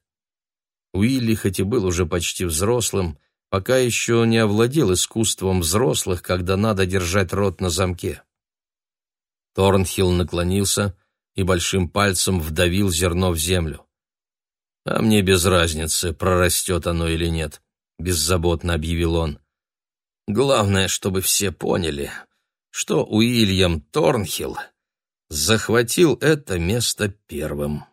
Уилли, хоть и был уже почти взрослым, пока еще не овладел искусством взрослых, когда надо держать рот на замке. Торнхилл наклонился и большим пальцем вдавил зерно в землю. «А мне без разницы, прорастет оно или нет», — беззаботно объявил он. «Главное, чтобы все поняли, что Уильям Торнхилл захватил это место первым».